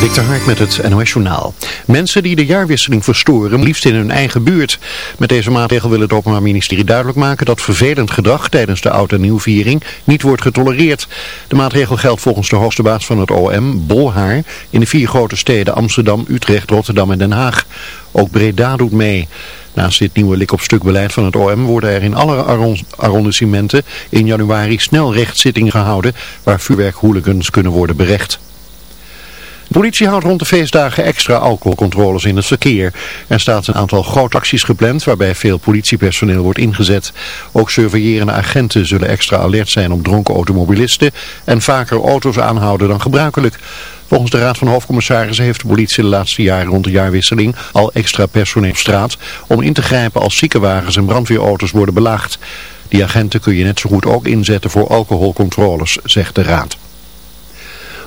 Dikter Hark met het NOS Journaal. Mensen die de jaarwisseling verstoren, liefst in hun eigen buurt. Met deze maatregel wil het Openbaar Ministerie duidelijk maken dat vervelend gedrag tijdens de oud- en nieuwviering niet wordt getolereerd. De maatregel geldt volgens de hoogste baas van het OM, Bolhaar, in de vier grote steden Amsterdam, Utrecht, Rotterdam en Den Haag. Ook Breda doet mee. Naast dit nieuwe lik-op-stuk beleid van het OM worden er in alle arrondissementen in januari snel rechtszittingen gehouden waar vuurwerkhooligans kunnen worden berecht. Politie houdt rond de feestdagen extra alcoholcontroles in het verkeer. Er staat een aantal grote acties gepland waarbij veel politiepersoneel wordt ingezet. Ook surveillerende agenten zullen extra alert zijn op dronken automobilisten en vaker auto's aanhouden dan gebruikelijk. Volgens de Raad van Hoofdcommissarissen heeft de politie de laatste jaren rond de jaarwisseling al extra personeel op straat om in te grijpen als ziekenwagens en brandweerauto's worden belaagd. Die agenten kun je net zo goed ook inzetten voor alcoholcontroles, zegt de Raad.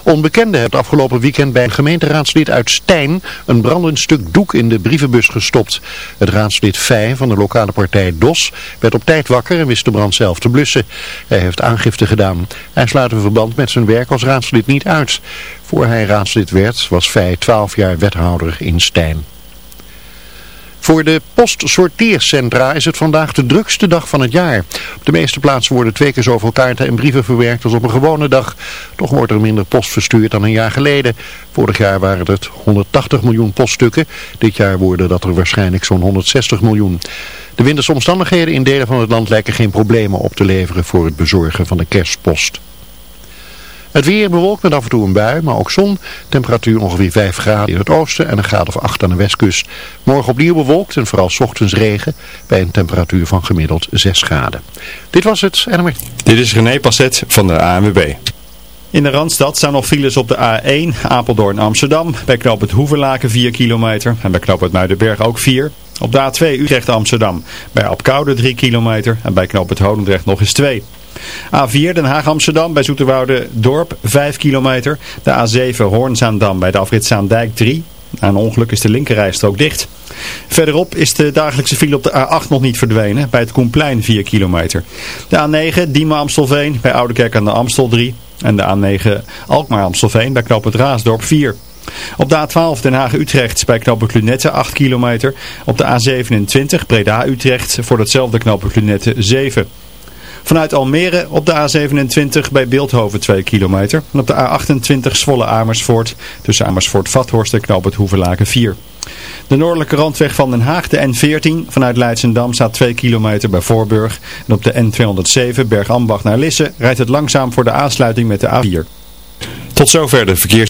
Onbekenden hebben het afgelopen weekend bij een gemeenteraadslid uit Stijn een brandend stuk doek in de brievenbus gestopt. Het raadslid Fij van de lokale partij DOS werd op tijd wakker en wist de brand zelf te blussen. Hij heeft aangifte gedaan. Hij sluit een verband met zijn werk als raadslid niet uit. Voor hij raadslid werd was Fij 12 jaar wethouder in Stijn. Voor de postsorteercentra is het vandaag de drukste dag van het jaar. Op de meeste plaatsen worden twee keer zoveel kaarten en brieven verwerkt als op een gewone dag. Toch wordt er minder post verstuurd dan een jaar geleden. Vorig jaar waren het 180 miljoen poststukken. Dit jaar worden dat er waarschijnlijk zo'n 160 miljoen. De winterse omstandigheden in delen van het land lijken geen problemen op te leveren voor het bezorgen van de kerstpost. Het weer bewolkt met af en toe een bui, maar ook zon. Temperatuur ongeveer 5 graden in het oosten en een graad of 8 aan de westkust. Morgen opnieuw bewolkt en vooral ochtends regen bij een temperatuur van gemiddeld 6 graden. Dit was het. Dit is René Passet van de ANWB. In de Randstad staan nog files op de A1 Apeldoorn Amsterdam. Bij knoop het Hoevenlaken 4 kilometer en bij knoop het Muidenberg ook 4. Op de A2 Utrecht Amsterdam. Bij Apkoude 3 kilometer en bij knoop het Holendrecht nog eens 2. A4 Den Haag Amsterdam bij Zoeterwoude Dorp 5 kilometer. De A7 Hoornzaandam bij de Afritzaandijk 3. Na een ongeluk is de linkerrijstrook dicht. Verderop is de dagelijkse file op de A8 nog niet verdwenen. Bij het Koenplein 4 kilometer. De A9 Diemen Amstelveen bij Oudekerk aan de Amstel 3. En de A9 Alkmaar Amstelveen bij Knoop het Raasdorp 4. Op de A12 Den Haag-Utrecht bij knooppunt Lunette 8 kilometer. Op de A27 Breda-Utrecht voor datzelfde knooppunt Lunette 7 Vanuit Almere op de A27 bij Beeldhoven 2 kilometer. En op de A28 Zwolle Amersfoort tussen Amersfoort-Vathorst en Knoop het Hoevenlaken 4. De noordelijke randweg van Den Haag, de N14, vanuit Leidsendam staat 2 kilometer bij Voorburg. En op de N207 Bergambacht naar Lisse rijdt het langzaam voor de aansluiting met de A4. Tot zover de verkeers...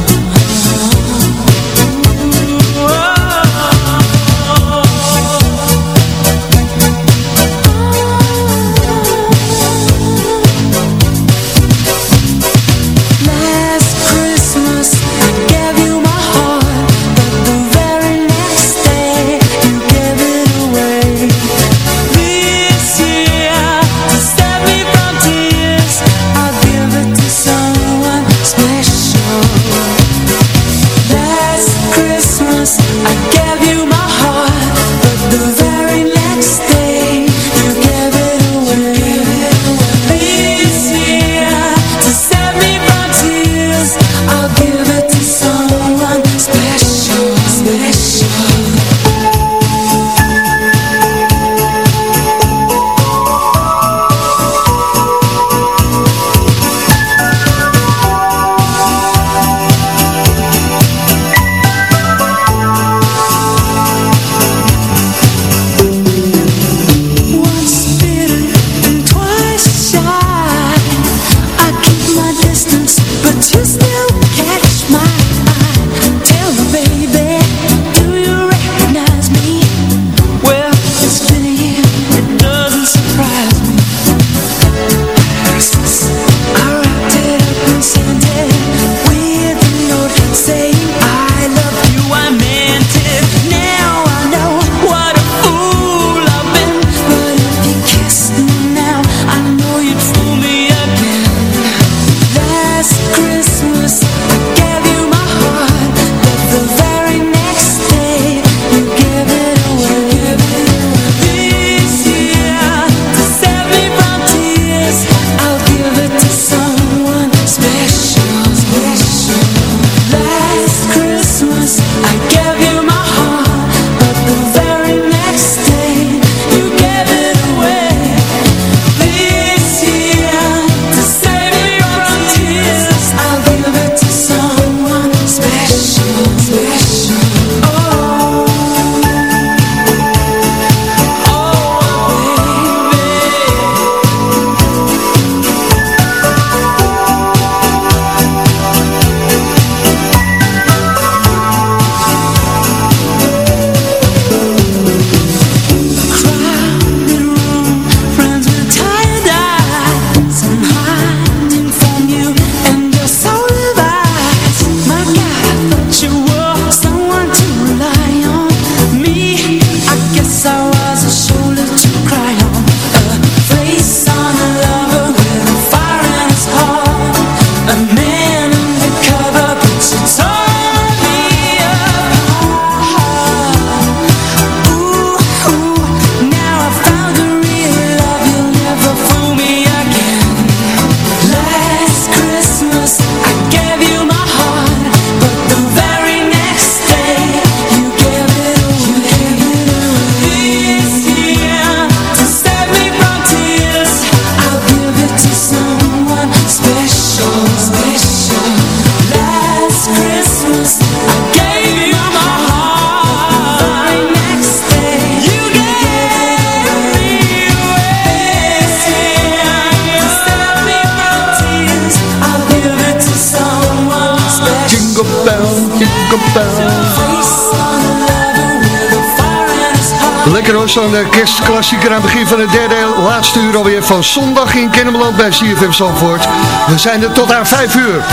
Zo'n kerstklassieker aan het begin van het derde laatste uur alweer van zondag in Kennemerland bij CFM Zandvoort. We zijn er tot aan vijf uur.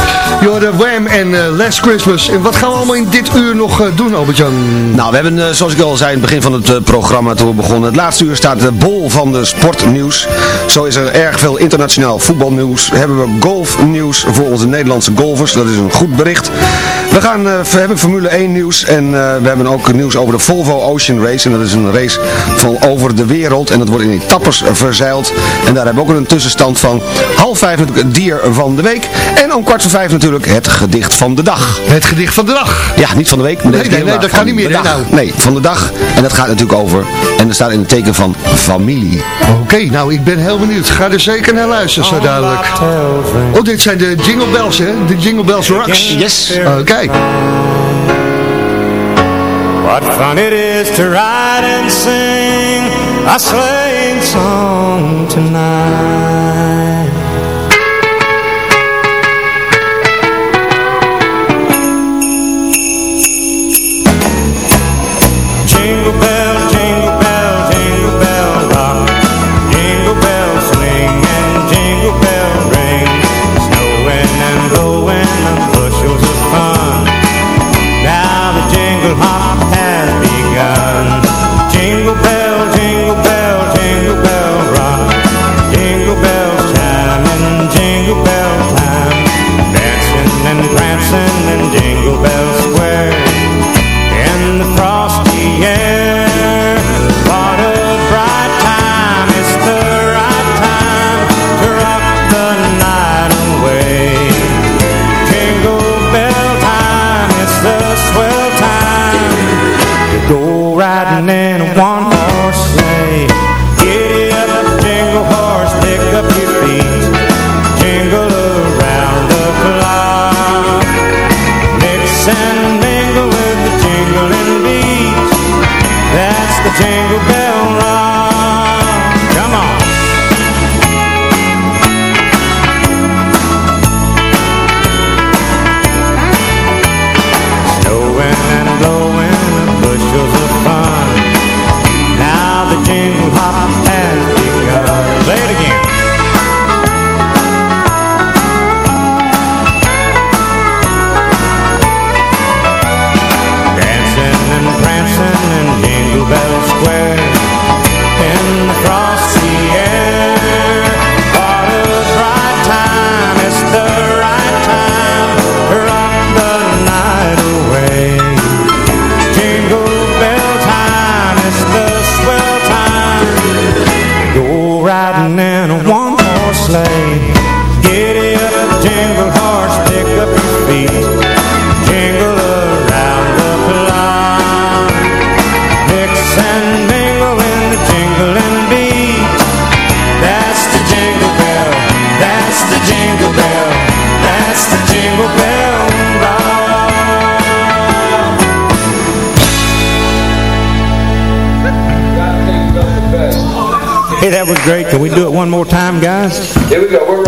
Jorden Wham en uh, Last Christmas. En wat gaan we allemaal in dit uur nog uh, doen, Albert-Jan? Nou, we hebben, zoals ik al zei in het begin van het programma toen we begonnen, het laatste uur staat de bol van de sportnieuws. Zo is er erg veel internationaal voetbalnieuws. Hebben we golfnieuws voor onze Nederlandse golfers. Dat is een goed bericht. We, gaan, we hebben Formule 1 nieuws en we hebben ook nieuws over de Volvo Ocean Race. En dat is een race van over de wereld. En dat wordt in etappes verzeild. En daar hebben we ook een tussenstand van half vijf het dier van de week. En om kwart voor vijf natuurlijk het gedicht van de dag. Het gedicht van de dag? Ja, niet van de week. Maar nee, nee, nee, dat kan niet meer. Nee, nou. nee, van de dag. En dat gaat natuurlijk over. En er staat in het teken van familie. Oké, nou ik ben heel benieuwd. Ga er zeker naar luisteren zo dadelijk. Oh, dit zijn de Jingle Bells, hè? De Jingle Bells Rocks. Yes. Oké. Okay. What fun it is to ride and sing a sleighing song tonight. The jingle hop has begun. Jingle bell, jingle time, guys? Here we go, we're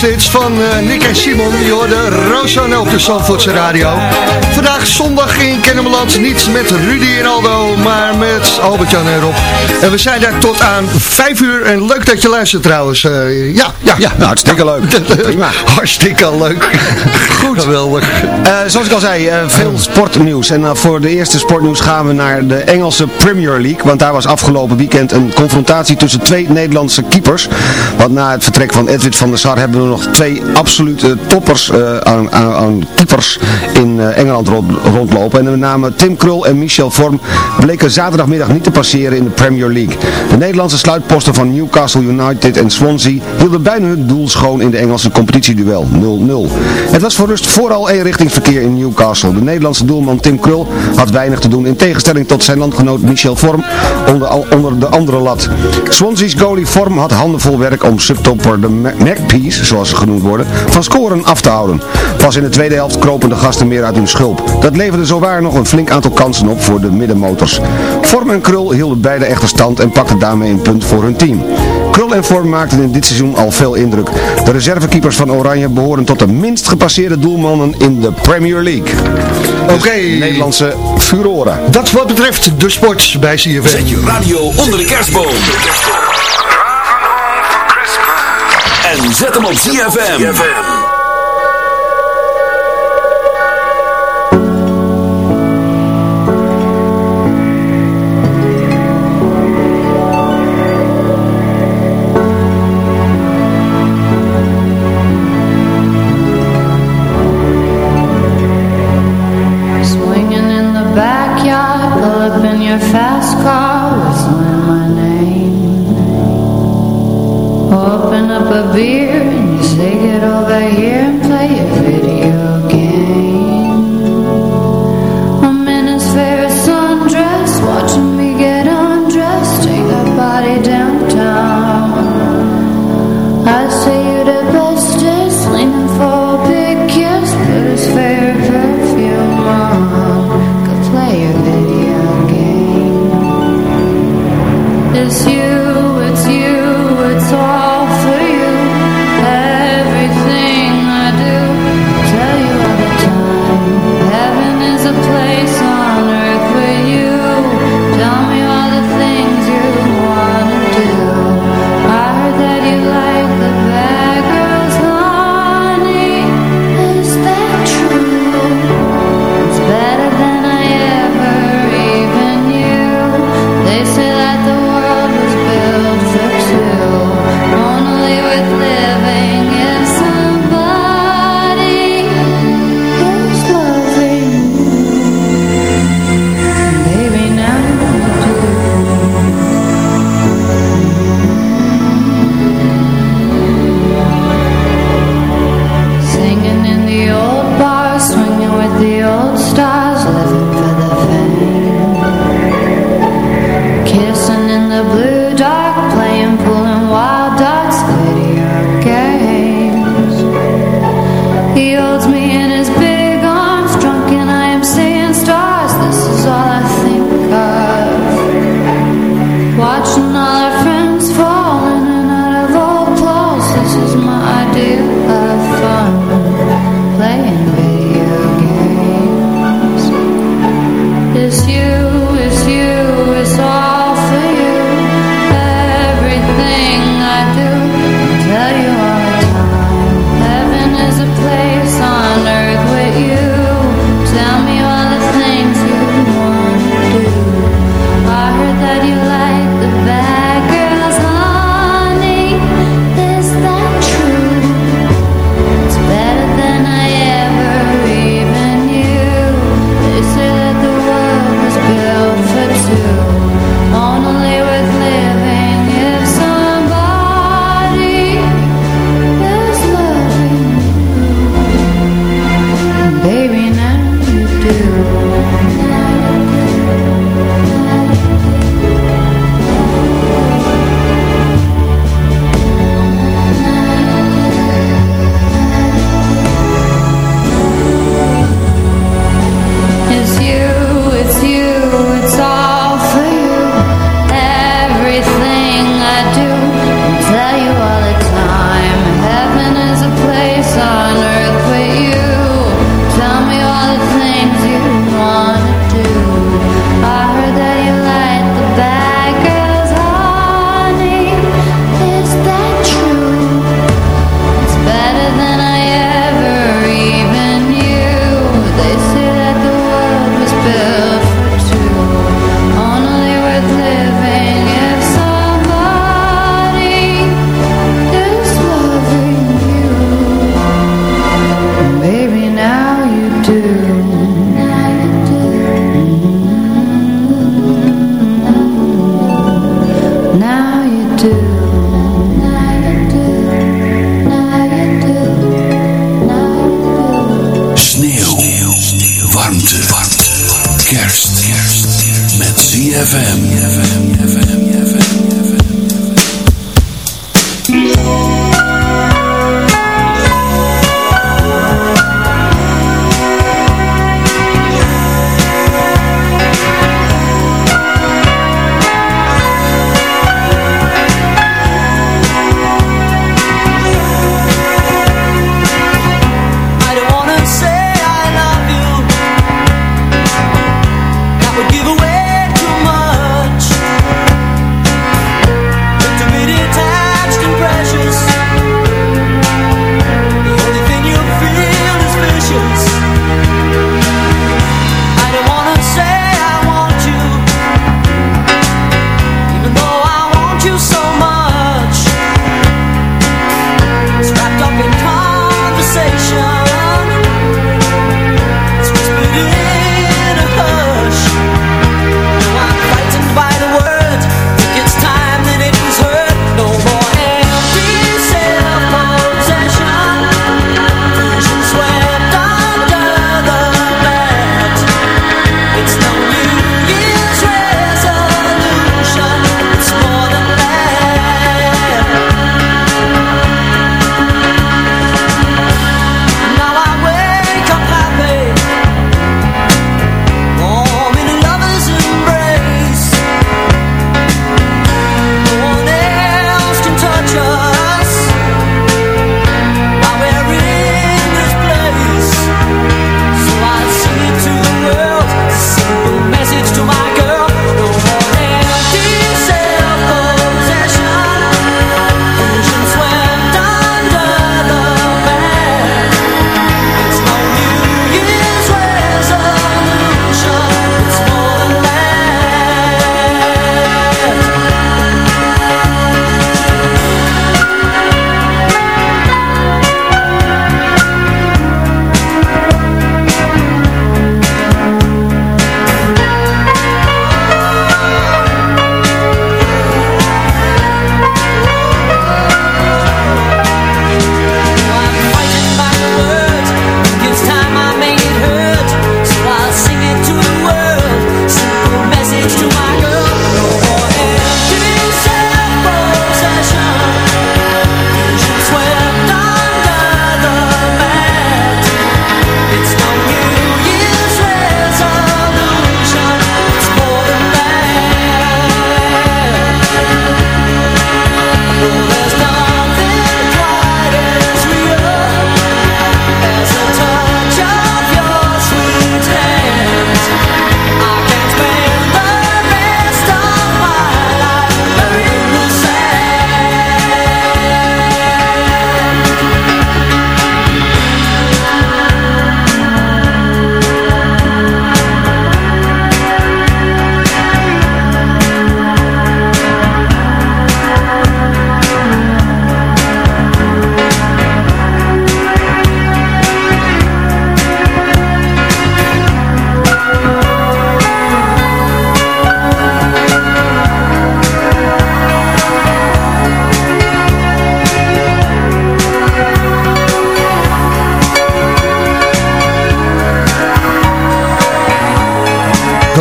Hits van uh, Nick en Simon. Je hoorde Rosanne op de Zandvoortse radio. Vandaag zondag in Kennemerland. Niet met Rudy en Aldo, maar met Albert-Jan en Rob. En we zijn daar tot aan 5 uur. En leuk dat je luistert trouwens. Uh, ja, ja. ja nou, hartstikke leuk. Prima. hartstikke leuk. Goed. Geweldig. Uh, zoals ik al zei, veel sportnieuws. En voor de eerste sportnieuws gaan we naar de Engelse Premier League. Want daar was afgelopen weekend een confrontatie tussen twee Nederlandse keepers. Want na het vertrek van Edwin van der Sar hebben we nog twee absolute toppers uh, aan, aan, aan, keepers in uh, Engeland rond, rondlopen. En de namen Tim Krul en Michel Vorm bleken zaterdagmiddag niet te passeren in de Premier League. De Nederlandse sluitposten van Newcastle United en Swansea hielden bijna hun doel schoon in de Engelse competitieduel 0-0. Het was voor rust vooral eenrichtingsverkeer in Newcastle. De Nederlandse doelman Tim Krul had weinig te doen in tegenstelling tot zijn landgenoot Michel Vorm onder, onder de andere lat. Swansea's goalie Vorm had handenvol werk om subtopper de Magpies, zoals ze genoemd worden, van scoren af te houden. Pas in de tweede helft kropen de gasten meer uit hun schulp. Dat leverde zowaar nog een flink aantal kansen op voor de middenmotors. Vorm en Krul hielden beide echter stand en pakten daarmee een punt voor hun team. Krul en Vorm maakten in dit seizoen al veel indruk. De reservekeepers van Oranje behoren tot de minst gepasseerde doelmannen in de Premier League. Oké. Okay. Dus Nederlandse furoren. Dat wat betreft de sport bij CFM. Zet je radio onder de kerstboom. En zet hem op CFM.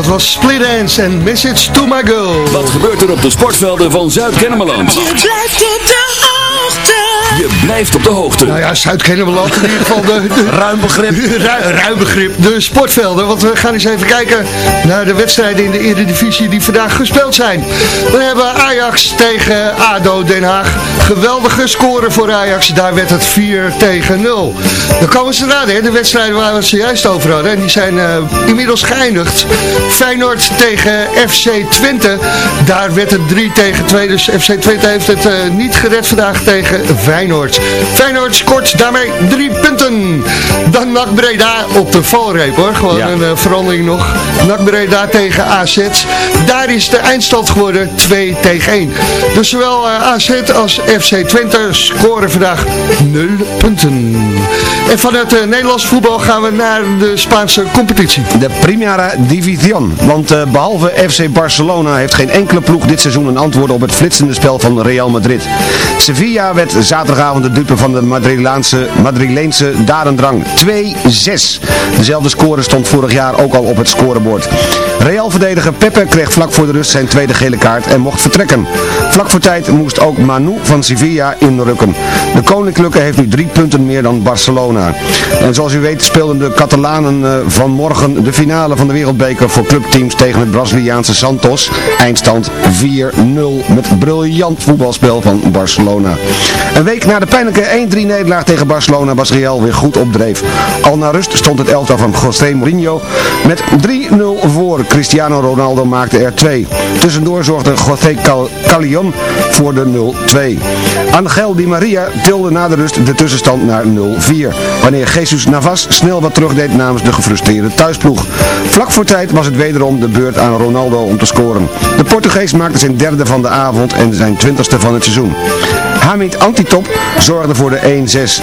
Dat was Split Dance en Message to My Girl. Wat gebeurt er op de sportvelden van Zuid-Kennemerland? Je blijft op de hoogte. Je blijft op de hoogte. Nou ja, Zuid-Kennemerland in ieder geval de, de Ruim begrip. Ru- ruim begrip, de sportvelden. Want we gaan eens even kijken naar de wedstrijden in de Eredivisie die vandaag gespeeld zijn. We hebben Ajax tegen ADO Den Haag. Geweldige score voor Ajax, daar werd het 4 tegen 0. Dan komen ze hè? de wedstrijden waar we het zojuist over hadden. En die zijn eh, inmiddels geëindigd. Feyenoord tegen FC Twente, daar werd het 3 tegen 2. Dus FC Twente heeft het eh, niet gered vandaag tegen Feyenoord. Feyenoord scoort daarmee drie punten. Dan NAC Breda op de valreep hoor. Gewoon Ja. een eh, verandering nog. NAC Breda tegen AZ. Daar is de eindstand geworden 2 tegen 1. Dus zowel eh, AZ als FC Twente scoren vandaag 0 punten. En vanuit het Nederlands voetbal gaan we naar de Spaanse competitie. De Primera División. Want eh, behalve FC Barcelona heeft geen enkele ploeg dit seizoen een antwoord op het flitsende spel van Real Madrid. Sevilla werd zaterdagavond de dupe van de Madrileense, Madrileense dadendrang 2-6. Dezelfde score stond vorig jaar ook al op het scorebord. Real-verdediger Pepe kreeg vlak voor de rust zijn tweede gele kaart en mocht vertrekken. Vlak voor tijd moest ook Manu van Sevilla inrukken. De Koninklijke heeft nu drie punten meer dan Barcelona. En zoals u weet speelden de Catalanen eh, vanmorgen de finale van de wereldbeker voor clubteams tegen het Braziliaanse Santos. Eindstand 4-0 met briljant voetbalspel van Barcelona. Een week na de pijnlijke 1-3 nederlaag tegen Barcelona was Real weer goed op dreef. Al na rust stond het elftal van José Mourinho met 3-0 voor. Cristiano Ronaldo maakte er 2. Tussendoor zorgde José Cal voor de 0-2. Angel Di Maria tilde na de rust de tussenstand naar 0-4. Wanneer Jesus Navas snel wat terugdeed namens de gefrustreerde thuisploeg. Vlak voor tijd was het wederom de beurt aan Ronaldo om te scoren. De Portugees maakte zijn derde van de avond en zijn twintigste van het seizoen. Hamid Antitop zorgde voor de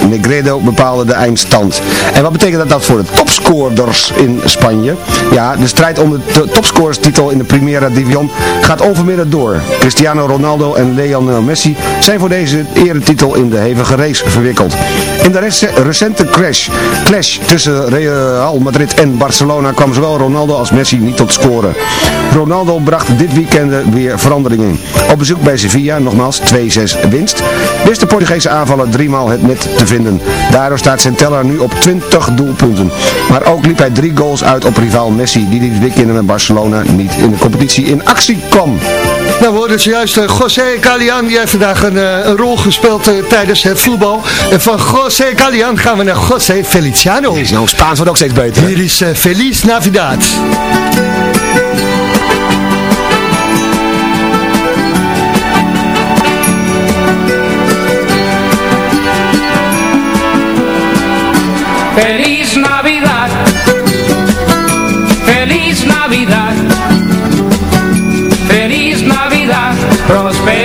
1-6. Negredo bepaalde de eindstand. En wat betekent dat, dat voor de topscorers in Spanje? Ja, de strijd om de to- topscorerstitel in de Primera Division gaat onverminderd door. Cristiano Ronaldo en Lionel Messi zijn voor deze eretitel in de hevige race verwikkeld. In de rec- recente crash, clash tussen Real Madrid en Barcelona kwam zowel Ronaldo als Messi niet tot scoren. Ronaldo bracht dit weekend weer verandering in. Op bezoek bij Sevilla, nogmaals 2-6 winst, wist de Portugese aanvaller driemaal het net te vinden. Daardoor staat zijn teller nu op 20 doelpunten. Maar ook liep hij drie goals uit op rivaal Messi, die dit weekend met Barcelona niet in de competitie in actie kwam. Nou, we hoorden zojuist uh, José Calian, die heeft vandaag een, eh, een rol gespeeld eh, tijdens het voetbal. En van José Calian gaan we naar José Feliciano. Nou, Spaans wordt ook steeds beter. hè? Hier is eh, Feliz Navidad. Feliz Navidad, feliz Navidad, feliz Navidad, próspero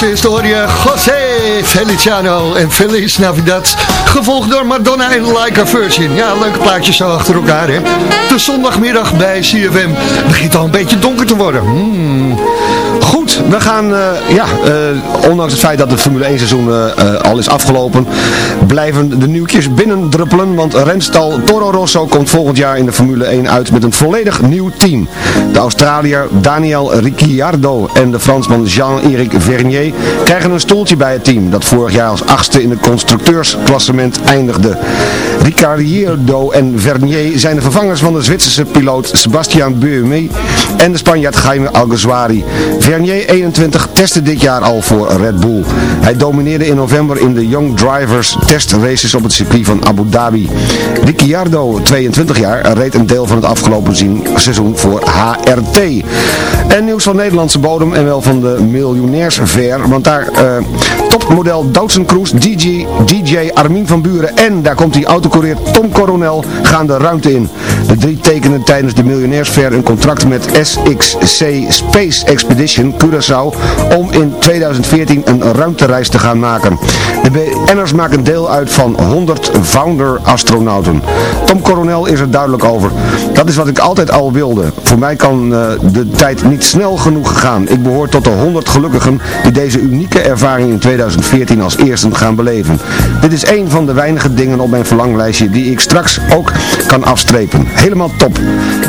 Als José Feliciano en Feliz Navidad. Gevolgd door Madonna en Like a Virgin. Ja, leuke plaatjes zo achter elkaar, hè. De zondagmiddag bij CFM. Begint al een beetje donker te worden. Hmm. Goed, we gaan, eh, ja, eh, ondanks het feit dat het Formule 1 seizoen eh, al is afgelopen, blijven de nieuwtjes binnendruppelen, want renstal Toro Rosso komt volgend jaar in de Formule 1 uit met een volledig nieuw team. De Australiër Daniel Ricciardo en de Fransman Jean-Éric Vernier krijgen een stoeltje bij het team, dat vorig jaar als achtste in het constructeursklassement eindigde. Ricciardo en Vernier zijn de vervangers van de Zwitserse piloot Sebastian Buemi en de Spanjaard Jaime Alguersuari. Vernier 21 testte dit jaar al voor Red Bull. Hij domineerde in november in de Young Drivers testraces op het circuit van Abu Dhabi. Ricciardo, 22 jaar, reed een deel van het afgelopen seizoen voor HRT. En nieuws van Nederlandse bodem en wel van de miljonairsver, want daar eh, topmodel Doutzen Cruise, DJ, DJ Armin van Buren en daar komt die autocourier Tom Coronel gaan de ruimte in. De drie tekenen tijdens de miljonairsver een contract met SXC Space Expedition Curaçao om in 2014 een ruimtereis te gaan maken. De BN'ers maken deel uit van 100 founder-astronauten. Tom Coronel is er duidelijk over. Dat is wat ik altijd al wilde. Voor mij kan eh, de tijd niet snel genoeg gaan. Ik behoor tot de 100 gelukkigen die deze unieke ervaring in 2014 als eersten gaan beleven. Dit is een van de weinige dingen op mijn verlanglijstje die ik straks ook kan afstrepen. Helemaal top.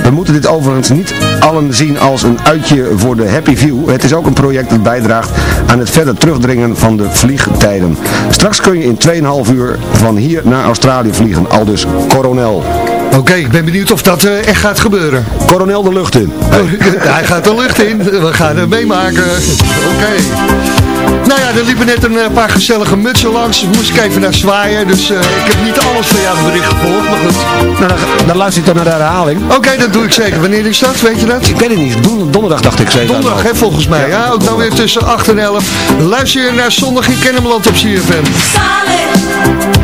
We moeten dit overigens niet allen zien als een uitje voor de Happy View. Het is ook een project dat bijdraagt aan het verder terugdringen van de vliegtijden. Straks kun je in 2,5 uur van hier naar Australië vliegen, al dus Coronel. Oké, ik ben benieuwd of dat eh, echt gaat gebeuren. Coronel de lucht in. Hij gaat de lucht in. We gaan het meemaken. Oké. Nou ja, er liepen net een eh, paar gezellige mutsen langs. Moest ik even naar zwaaien. Dus eh, ik heb niet alles van jouw bericht gevolgd. Maar goed. Nou, dan, dan luister ik dan naar de herhaling. Oké, dat doe ik zeker. Wanneer is dat? Weet je dat? Ik weet het niet. Don- donderdag dacht ik zeker. Donderdag, hè, volgens mij. Ja, ook dan weer tussen 8 en 11. Luister je naar Zondag in Kennemerland op CFM. Solid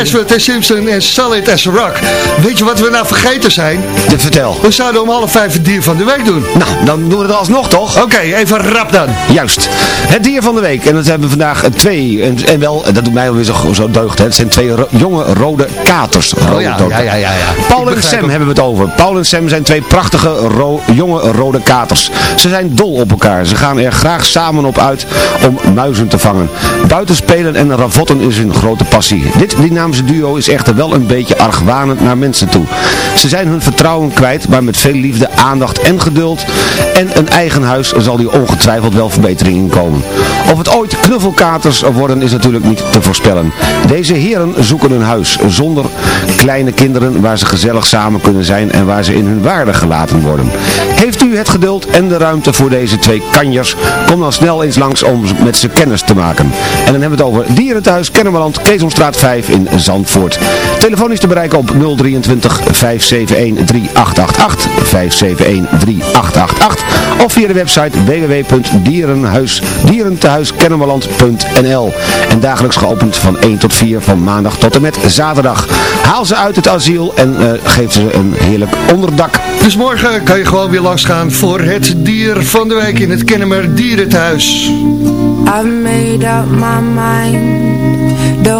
Ashford en Simpson en Solid as a Rock. Weet je wat we nou vergeten zijn? De vertel. We zouden om half vijf het dier van de week doen. Nou, dan doen we het alsnog toch? Oké, even rap dan. Juist. Het dier van de week. En dat hebben we vandaag twee. En, en wel, dat doet mij alweer zo, zo deugd. Hè. Het zijn twee ro- jonge rode katers. Rode Oh ja, ja, ja, ja, ja. Paul en Sam ook. hebben we het over. Paul en Sam zijn twee prachtige ro- jonge rode katers. Ze zijn dol op elkaar. Ze gaan er graag samen op uit om muizen te vangen. Buiten spelen en ravotten is hun grote passie. Dit dynamische duo is echter wel een beetje argwanend naar mensen toe. Ze zijn hun vertrouwen kwijt, maar met veel liefde, aandacht en geduld en een eigen huis zal hier ongetwijfeld wel verbetering in komen. Of het ooit knuffelkaters worden is natuurlijk niet te voorspellen. Deze heren zoeken een huis zonder kleine kinderen waar ze gezellig samen kunnen zijn en waar ze in hun waarde gelaten worden. Heeft u het geduld en de ruimte voor deze twee kanjers? Kom dan snel eens langs om met ze kennis te maken. En dan hebben we het over Dierenthuis, Kennemerland, Keesomstraat 5 in Zandvoort. Telefoon is te bereiken op 023 571 3888 571 3888 of via de website www.dierenhuisdierentehuiskennemerland.nl en dagelijks geopend van 1 tot 4 van maandag tot en met zaterdag. Haal ze uit het asiel en eh, geef ze een heerlijk onderdak. Dus morgen kan je gewoon weer langsgaan voor het dier van de week in het Kennemer Dierenthuis. I've made up my mind Don't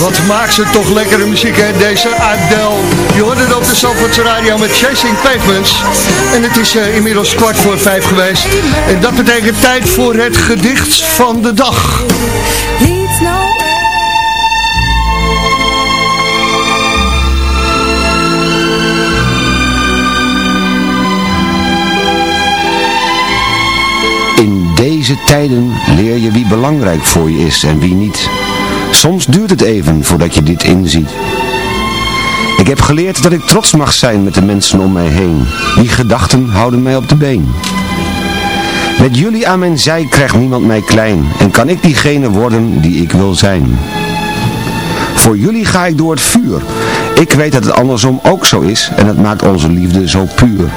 Wat maakt ze toch lekkere muziek, hè? Deze Adele. Je hoorde het op de Zandvoortse Radio met Chasing Pavements. En het is eh, inmiddels kwart voor vijf geweest. En dat betekent tijd voor het gedicht van de dag. Nowhere. In deze tijden leer je wie belangrijk voor je is en wie niet. Soms duurt het even voordat je dit inziet. Ik heb geleerd dat ik trots mag zijn met de mensen om mij heen. Die gedachten houden mij op de been. Met jullie aan mijn zij krijgt niemand mij klein en kan ik diegene worden die ik wil zijn. Voor jullie ga ik door het vuur. Ik weet dat het andersom ook zo is en het maakt onze liefde zo puur.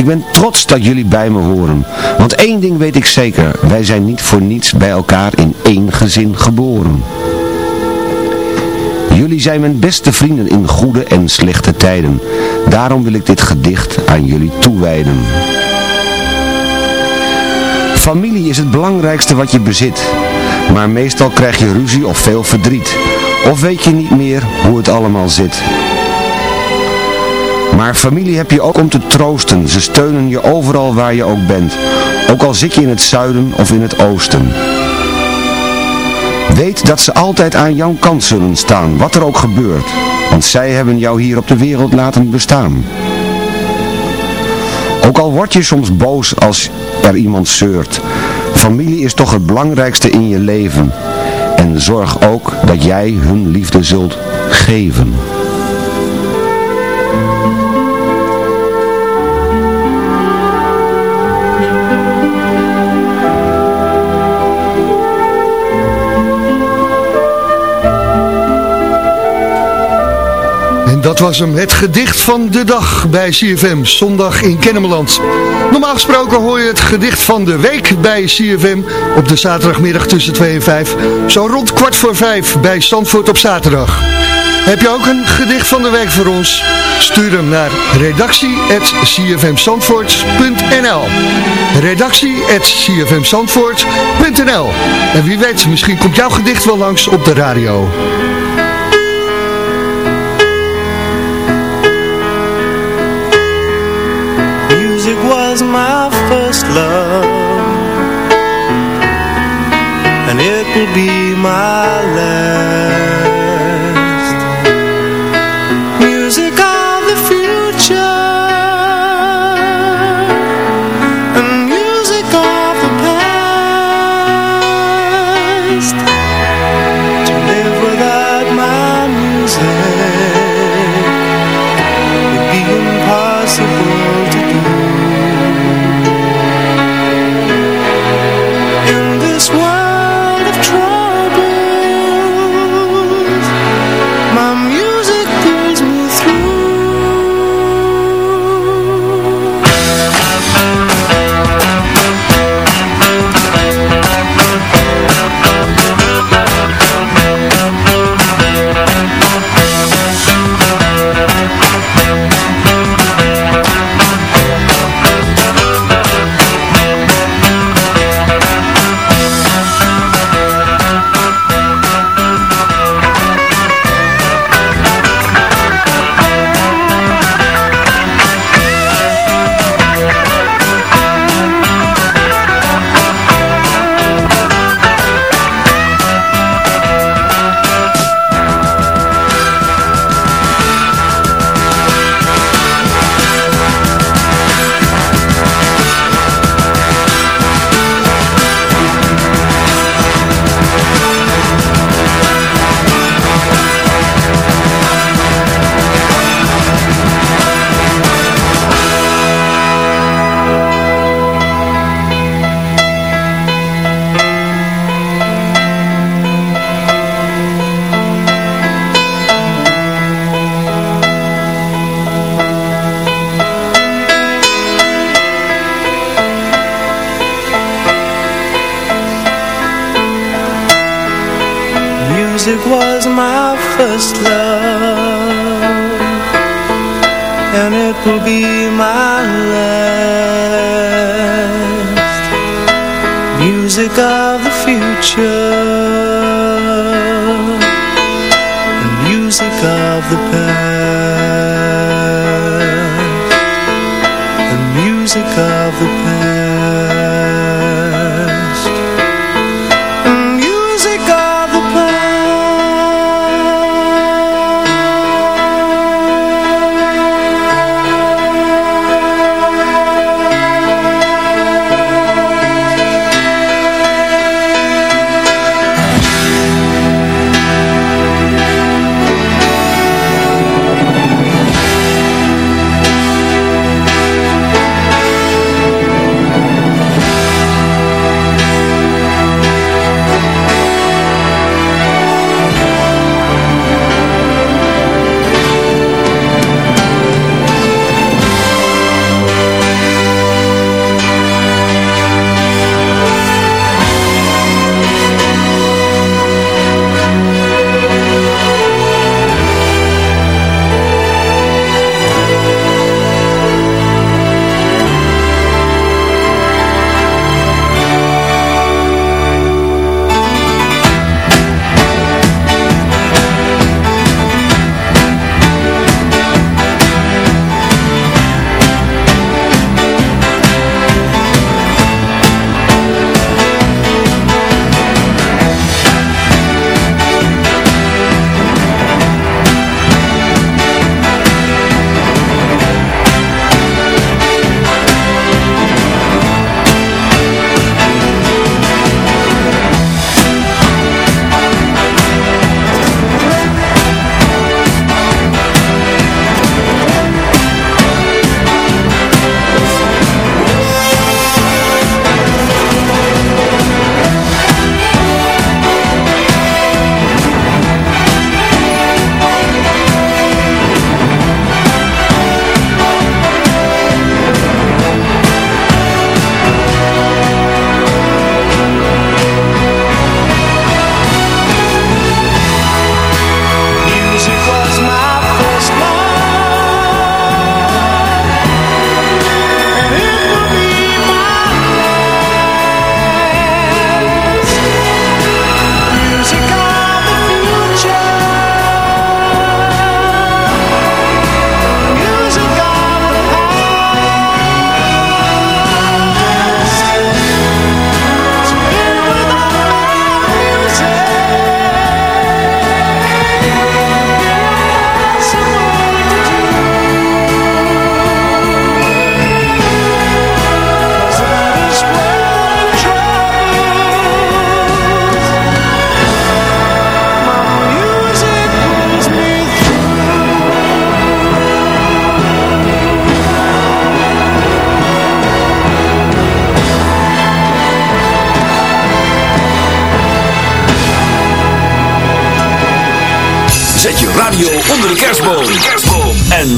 Ik ben trots dat jullie bij me horen, want één ding weet ik zeker, wij zijn niet voor niets bij elkaar in één gezin geboren. Jullie zijn mijn beste vrienden in goede en slechte tijden. Daarom wil ik dit gedicht aan jullie toewijden. Familie is het belangrijkste wat je bezit. Maar meestal krijg je ruzie of veel verdriet. Of weet je niet meer hoe het allemaal zit. Maar familie heb je ook om te troosten. Ze steunen je overal waar je ook bent. Ook al zit je in het zuiden of in het oosten. Weet dat ze altijd aan jouw kant zullen staan, wat er ook gebeurt. Want zij hebben jou hier op de wereld laten bestaan. Ook al word je soms boos als er iemand zeurt. Familie is toch het belangrijkste in je leven. En zorg ook dat jij hun liefde zult geven. Dat was hem, het gedicht van de dag bij CFM, zondag in Kennemerland. Normaal gesproken hoor je het gedicht van de week bij CFM op de zaterdagmiddag tussen 2 en 5. Zo rond kwart voor 5 bij Stanford op zaterdag. Heb je ook een gedicht van de week voor ons? Stuur hem naar redactie.cfmzandvoort.nl redactie.cfmzandvoort.nl En wie weet, misschien komt jouw gedicht wel langs op de radio. My last.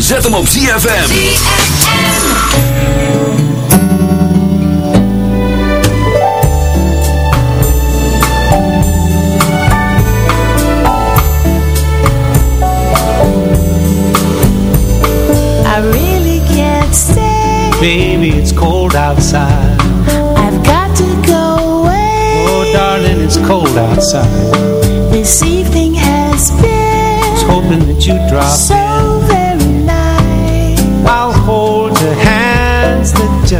Zet hem op ZFM. I really can't stay. Baby, it's cold outside. I've got to go away. Oh, darling, it's cold outside. This evening has been I Was hoping that you'd drop so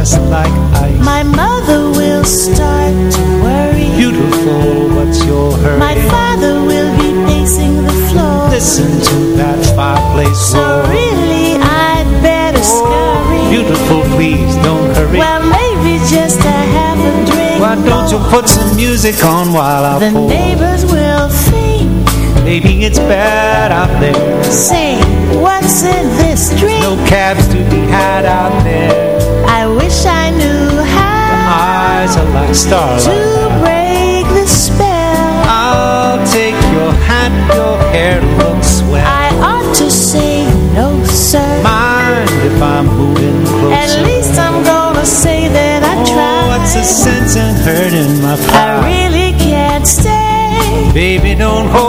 just like ice. My mother will start to worry. Beautiful, what's your hurry? My father will be pacing the floor. Listen to that fireplace So roar. really, I'd better oh, scurry. Beautiful, please don't hurry. Well, maybe just a half a drink. Why don't you put some music on while I The pour? neighbors will think, Maybe it's bad out there. say, Like to break the spell. I'll take your hand, your hair looks swell. I ought to say no, sir. Mind if I'm moving closer? At least I'm gonna say that I Oh, tried. what's the sense in hurting my I really can't stay. Baby, don't hold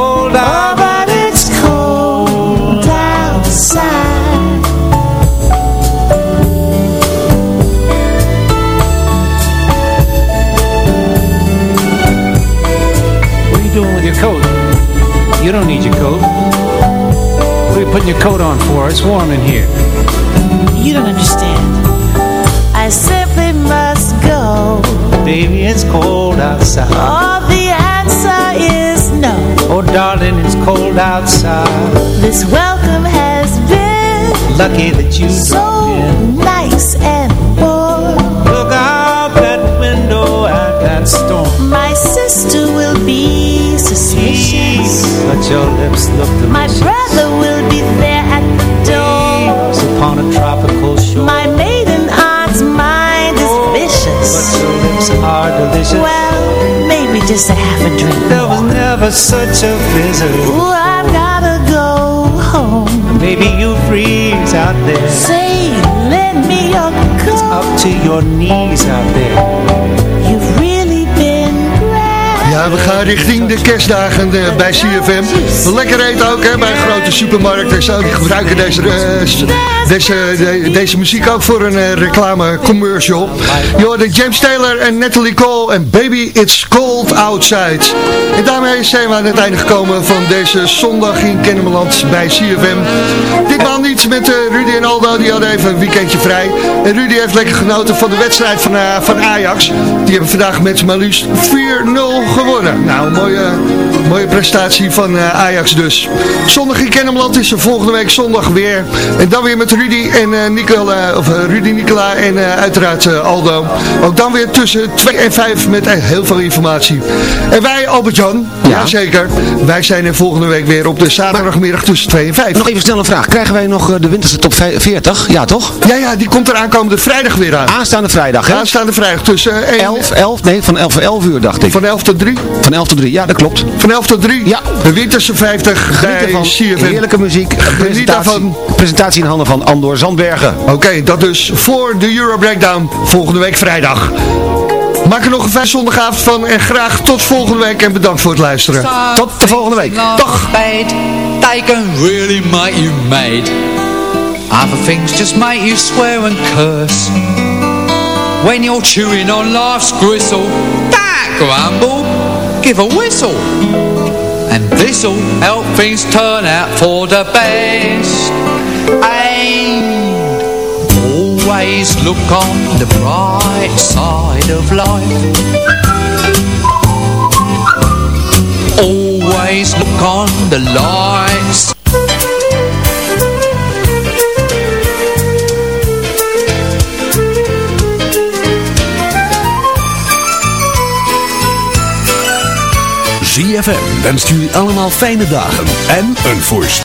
don't need your coat. What are you putting your coat on for? It's warm in here. You don't understand. I simply must go. Baby, it's cold outside. Oh, the answer is no. Oh, darling, it's cold outside. This welcome has been Lucky that you so nice and warm. Look out that window at that storm. My sister will be suspicious. But your lips look delicious. My brother will be there at the door. upon a tropical shore. My maiden aunt's mind is oh, vicious. But your lips are delicious. Well, maybe just a half a drink. There was never such a visit. Ooh, I've gotta go home. Maybe you freeze out there. Say, lend me your coat. Up to your knees out there. Ja, we gaan richting de kerstdagen eh, bij CFM. Lekker eten ook hè, bij een grote supermarkt. En die gebruiken deze, eh, deze, de- deze muziek ook voor een eh, reclame commercial. Je hoorde James Taylor en Natalie Cole en Baby It's Cold Outside. En daarmee zijn we aan het einde gekomen van deze zondag in Kennemerland bij CFM. Ditmaal niet met Rudy en Aldo, die hadden even een weekendje vrij. En Rudy heeft lekker genoten van de wedstrijd van, van Ajax. Die hebben vandaag met liefst 4-0 gewonnen. Nou, mooie, mooie prestatie van eh, Ajax dus. Zondag in Kennemerland is er volgende week zondag weer. En dan weer met Rudy en eh, Nicola, of eh, Rudy Nicola en uiteraard Aldo. Ook dan weer tussen 2 en 5 met heel veel informatie. En wij, Albert-Jan, ja. jazeker, wij zijn er volgende week weer op de zaterdagmiddag tussen 2 en 5. Nog even snel een vraag. Krijgen wij nog de winterse top 40? Ja, toch? Ja, ja, die komt er aankomende vrijdag weer aan. Aanstaande vrijdag, hè? Aanstaande vrijdag tussen 1 11, 11, nee, van 11 voor 11 uur dacht ik. Van 11 tot 3? Van 11 tot 3, ja, dat klopt. Van 11 tot 3? Ja. De winterse 50 Genieten bij van CFM. heerlijke muziek. Presentatie, daarvan. presentatie in handen van Andor Zandbergen. Oké, dat dus voor de Euro Breakdown volgende week vrijdag. Maak er nog een fijne zondagavond van en graag tot volgende week en bedankt voor het luisteren. Tot de volgende week. Dag. Bed, they can really make you mad. Other things just make you swear and curse. When you're chewing on life's gristle, that grumble, give a whistle. And this'll help things turn out for the best. And always look on the bright side of life. Always look on the lights. ZFM wenst jullie allemaal fijne dagen en een voorstel.